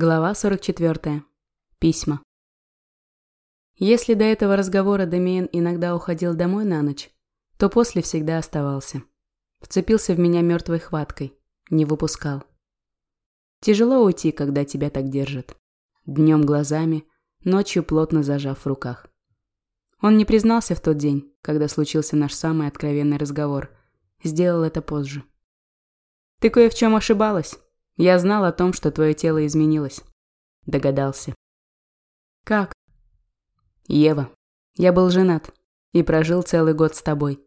Глава 44. Письма. Если до этого разговора Дамиен иногда уходил домой на ночь, то после всегда оставался. Вцепился в меня мертвой хваткой, не выпускал. Тяжело уйти, когда тебя так держат. Днем глазами, ночью плотно зажав в руках. Он не признался в тот день, когда случился наш самый откровенный разговор. Сделал это позже. «Ты кое в чем ошибалась», я знал о том, что твое тело изменилось. Догадался. Как? Ева, я был женат и прожил целый год с тобой.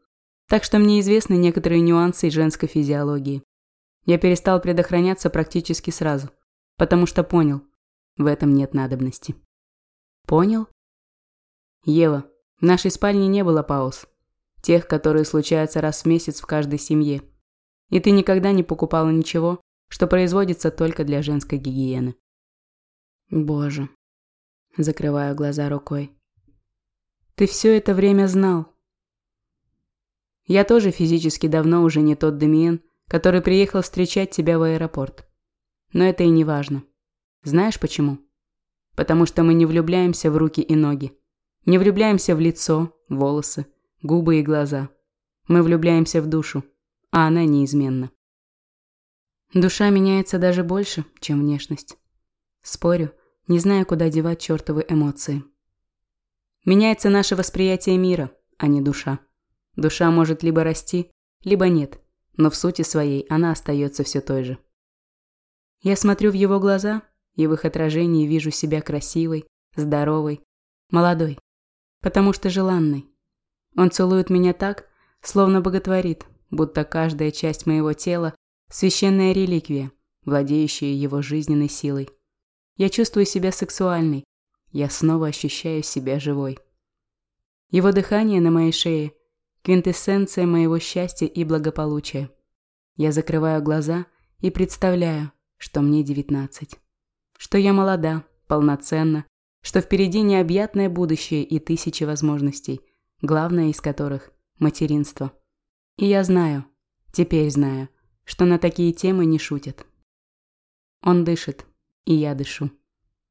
Так что мне известны некоторые нюансы женской физиологии. Я перестал предохраняться практически сразу, потому что понял, в этом нет надобности. Понял? Ева, в нашей спальне не было пауз. Тех, которые случаются раз в месяц в каждой семье. И ты никогда не покупала ничего, что производится только для женской гигиены. Боже. Закрываю глаза рукой. Ты все это время знал. Я тоже физически давно уже не тот Демиен, который приехал встречать тебя в аэропорт. Но это и не важно. Знаешь почему? Потому что мы не влюбляемся в руки и ноги. Не влюбляемся в лицо, волосы, губы и глаза. Мы влюбляемся в душу, а она неизменна. Душа меняется даже больше, чем внешность. Спорю, не знаю, куда девать чертовы эмоции. Меняется наше восприятие мира, а не душа. Душа может либо расти, либо нет, но в сути своей она остается все той же. Я смотрю в его глаза, и в их отражении вижу себя красивой, здоровой, молодой, потому что желанной. Он целует меня так, словно боготворит, будто каждая часть моего тела Священная реликвия, владеющая его жизненной силой. Я чувствую себя сексуальной. Я снова ощущаю себя живой. Его дыхание на моей шее – квинтэссенция моего счастья и благополучия. Я закрываю глаза и представляю, что мне девятнадцать. Что я молода, полноценна, что впереди необъятное будущее и тысячи возможностей, главное из которых – материнство. И я знаю, теперь знаю – что на такие темы не шутят. Он дышит, и я дышу.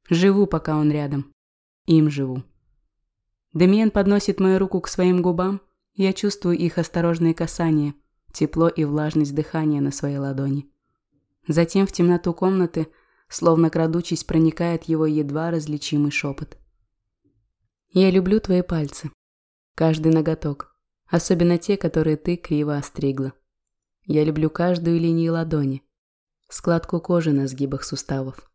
Живу, пока он рядом. Им живу. Демьен подносит мою руку к своим губам, я чувствую их осторожные касания, тепло и влажность дыхания на своей ладони. Затем в темноту комнаты, словно крадучись, проникает его едва различимый шепот. «Я люблю твои пальцы. Каждый ноготок. Особенно те, которые ты криво остригла. Я люблю каждую линию ладони, складку кожи на сгибах суставов.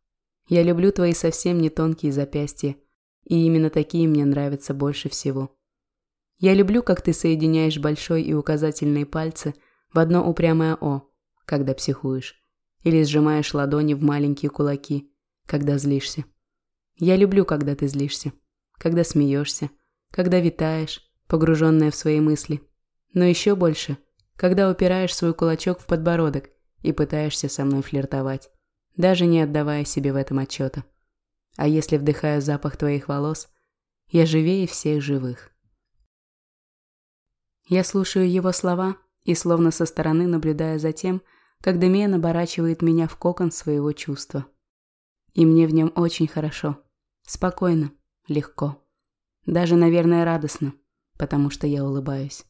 Я люблю твои совсем не тонкие запястья, и именно такие мне нравятся больше всего. Я люблю, как ты соединяешь большой и указательные пальцы в одно упрямое «О», когда психуешь, или сжимаешь ладони в маленькие кулаки, когда злишься. Я люблю, когда ты злишься, когда смеешься, когда витаешь, погруженная в свои мысли. Но еще больше – когда упираешь свой кулачок в подбородок и пытаешься со мной флиртовать, даже не отдавая себе в этом отчета. А если вдыхаю запах твоих волос, я живее всех живых. Я слушаю его слова и словно со стороны наблюдая за тем, как Демиан оборачивает меня в кокон своего чувства. И мне в нем очень хорошо, спокойно, легко. Даже, наверное, радостно, потому что я улыбаюсь.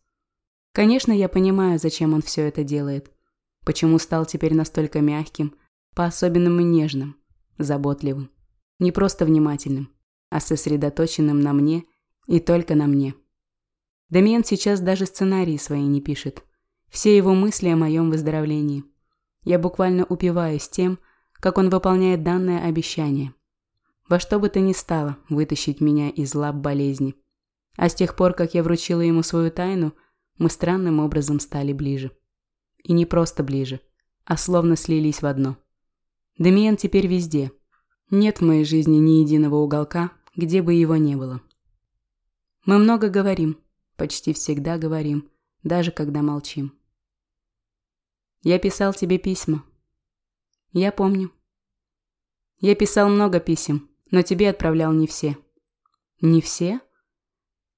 Конечно, я понимаю, зачем он все это делает. Почему стал теперь настолько мягким, по-особенному нежным, заботливым. Не просто внимательным, а сосредоточенным на мне и только на мне. Дамиен сейчас даже сценарии свои не пишет. Все его мысли о моем выздоровлении. Я буквально упиваюсь тем, как он выполняет данное обещание. Во что бы то ни стало вытащить меня из лап болезни. А с тех пор, как я вручила ему свою тайну – мы странным образом стали ближе. И не просто ближе, а словно слились в одно. Демиен теперь везде. Нет в моей жизни ни единого уголка, где бы его не было. Мы много говорим, почти всегда говорим, даже когда молчим. Я писал тебе письма. Я помню. Я писал много писем, но тебе отправлял не все. Не все?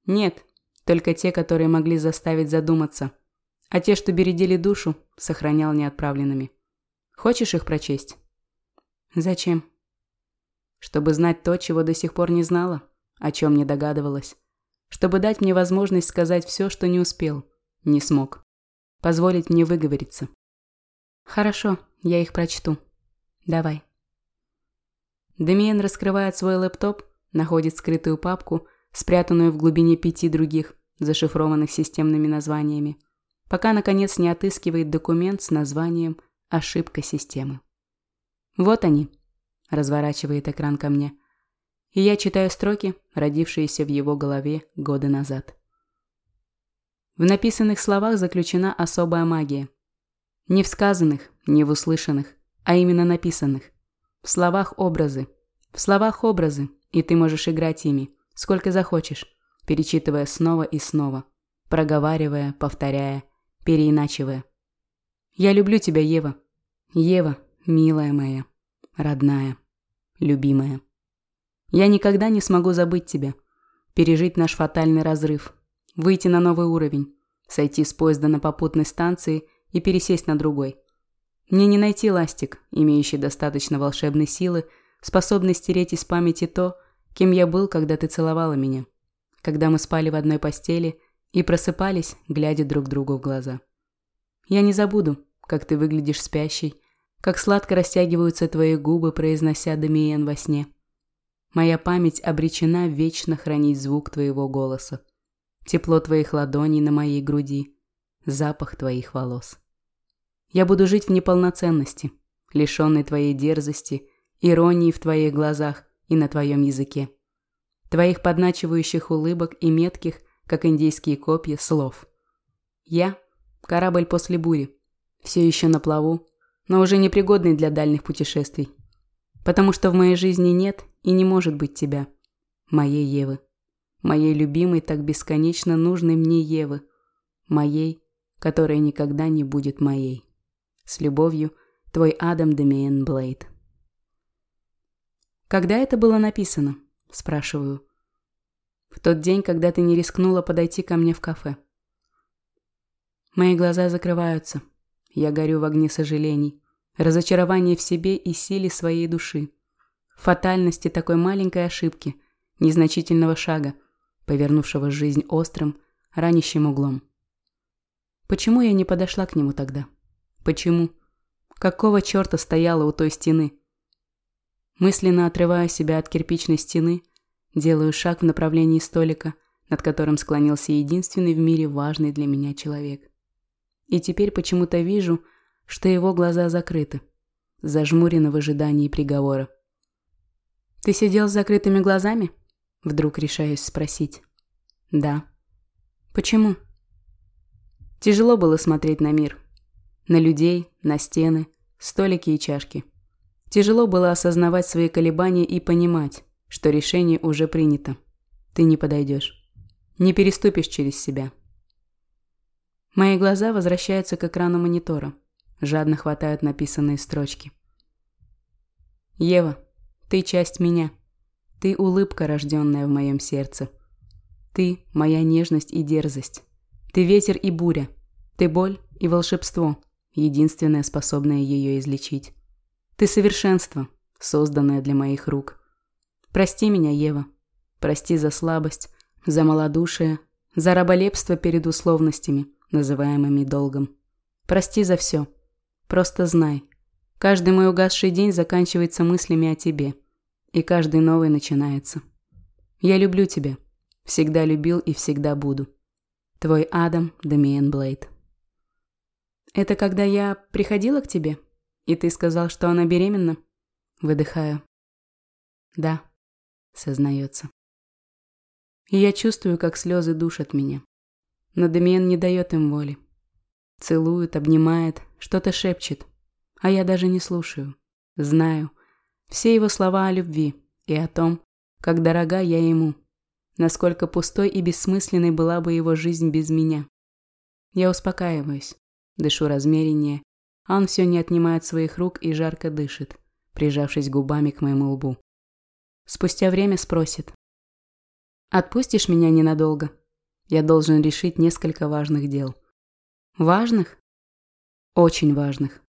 Нет, только те, которые могли заставить задуматься. А те, что бередили душу, сохранял неотправленными. Хочешь их прочесть? Зачем? Чтобы знать то, чего до сих пор не знала, о чем не догадывалась. Чтобы дать мне возможность сказать все, что не успел, не смог. Позволить мне выговориться. Хорошо, я их прочту. Давай. Демиен раскрывает свой лэптоп, находит скрытую папку, спрятанную в глубине пяти других, зашифрованных системными названиями, пока, наконец, не отыскивает документ с названием «Ошибка системы». «Вот они», – разворачивает экран ко мне, и я читаю строки, родившиеся в его голове годы назад. В написанных словах заключена особая магия. Не в сказанных, не в услышанных, а именно написанных. В словах образы. В словах образы, и ты можешь играть ими, сколько захочешь, перечитывая снова и снова, проговаривая, повторяя, переиначивая. Я люблю тебя, Ева. Ева, милая моя, родная, любимая. Я никогда не смогу забыть тебя, пережить наш фатальный разрыв, выйти на новый уровень, сойти с поезда на попутной станции и пересесть на другой – мне не найти ластик, имеющий достаточно волшебной силы, способный стереть из памяти то, кем я был, когда ты целовала меня. Когда мы спали в одной постели и просыпались, глядя друг другу в глаза. Я не забуду, как ты выглядишь спящей, как сладко растягиваются твои губы, произнося Дамиен во сне. Моя память обречена вечно хранить звук твоего голоса, тепло твоих ладоней на моей груди, запах твоих волос. Я буду жить в неполноценности, лишенной твоей дерзости, иронии в твоих глазах и на твоем языке. Твоих подначивающих улыбок и метких, как индейские копья, слов. Я – корабль после бури, все еще на плаву, но уже непригодный для дальних путешествий. Потому что в моей жизни нет и не может быть тебя, моей Евы. Моей любимой, так бесконечно нужной мне Евы. Моей, которая никогда не будет моей. С любовью, твой Адам Демиен Блейд. «Когда это было написано?» – спрашиваю. «В тот день, когда ты не рискнула подойти ко мне в кафе». Мои глаза закрываются. Я горю в огне сожалений, разочарования в себе и силе своей души, фатальности такой маленькой ошибки, незначительного шага, повернувшего жизнь острым, ранящим углом. Почему я не подошла к нему тогда? Почему? Какого черта стояла у той стены? Мысленно отрываю себя от кирпичной стены, делаю шаг в направлении столика, над которым склонился единственный в мире важный для меня человек. И теперь почему-то вижу, что его глаза закрыты, зажмурены в ожидании приговора. «Ты сидел с закрытыми глазами?» Вдруг решаюсь спросить. «Да». «Почему?» Тяжело было смотреть на мир, на людей, на стены, столики и чашки. Тяжело было осознавать свои колебания и понимать, что решение уже принято. Ты не подойдешь. Не переступишь через себя. Мои глаза возвращаются к экрану монитора. Жадно хватают написанные строчки. Ева, ты часть меня. Ты улыбка, рожденная в моем сердце. Ты – моя нежность и дерзость. Ты ветер и буря. Ты боль и волшебство единственное, способное ее излечить. Ты совершенство, созданное для моих рук. Прости меня, Ева. Прости за слабость, за малодушие, за раболепство перед условностями, называемыми долгом. Прости за все. Просто знай. Каждый мой угасший день заканчивается мыслями о тебе. И каждый новый начинается. Я люблю тебя. Всегда любил и всегда буду. Твой Адам Дамиен Блейд. Это когда я приходила к тебе, и ты сказал, что она беременна? Выдыхаю. Да, сознается. И я чувствую, как слезы душат меня. Но Демиен не дает им воли. Целует, обнимает, что-то шепчет. А я даже не слушаю. Знаю. Все его слова о любви и о том, как дорога я ему. Насколько пустой и бессмысленной была бы его жизнь без меня. Я успокаиваюсь. Дышу размереннее, он все не отнимает своих рук и жарко дышит, прижавшись губами к моему лбу. Спустя время спросит. «Отпустишь меня ненадолго? Я должен решить несколько важных дел». «Важных?» «Очень важных.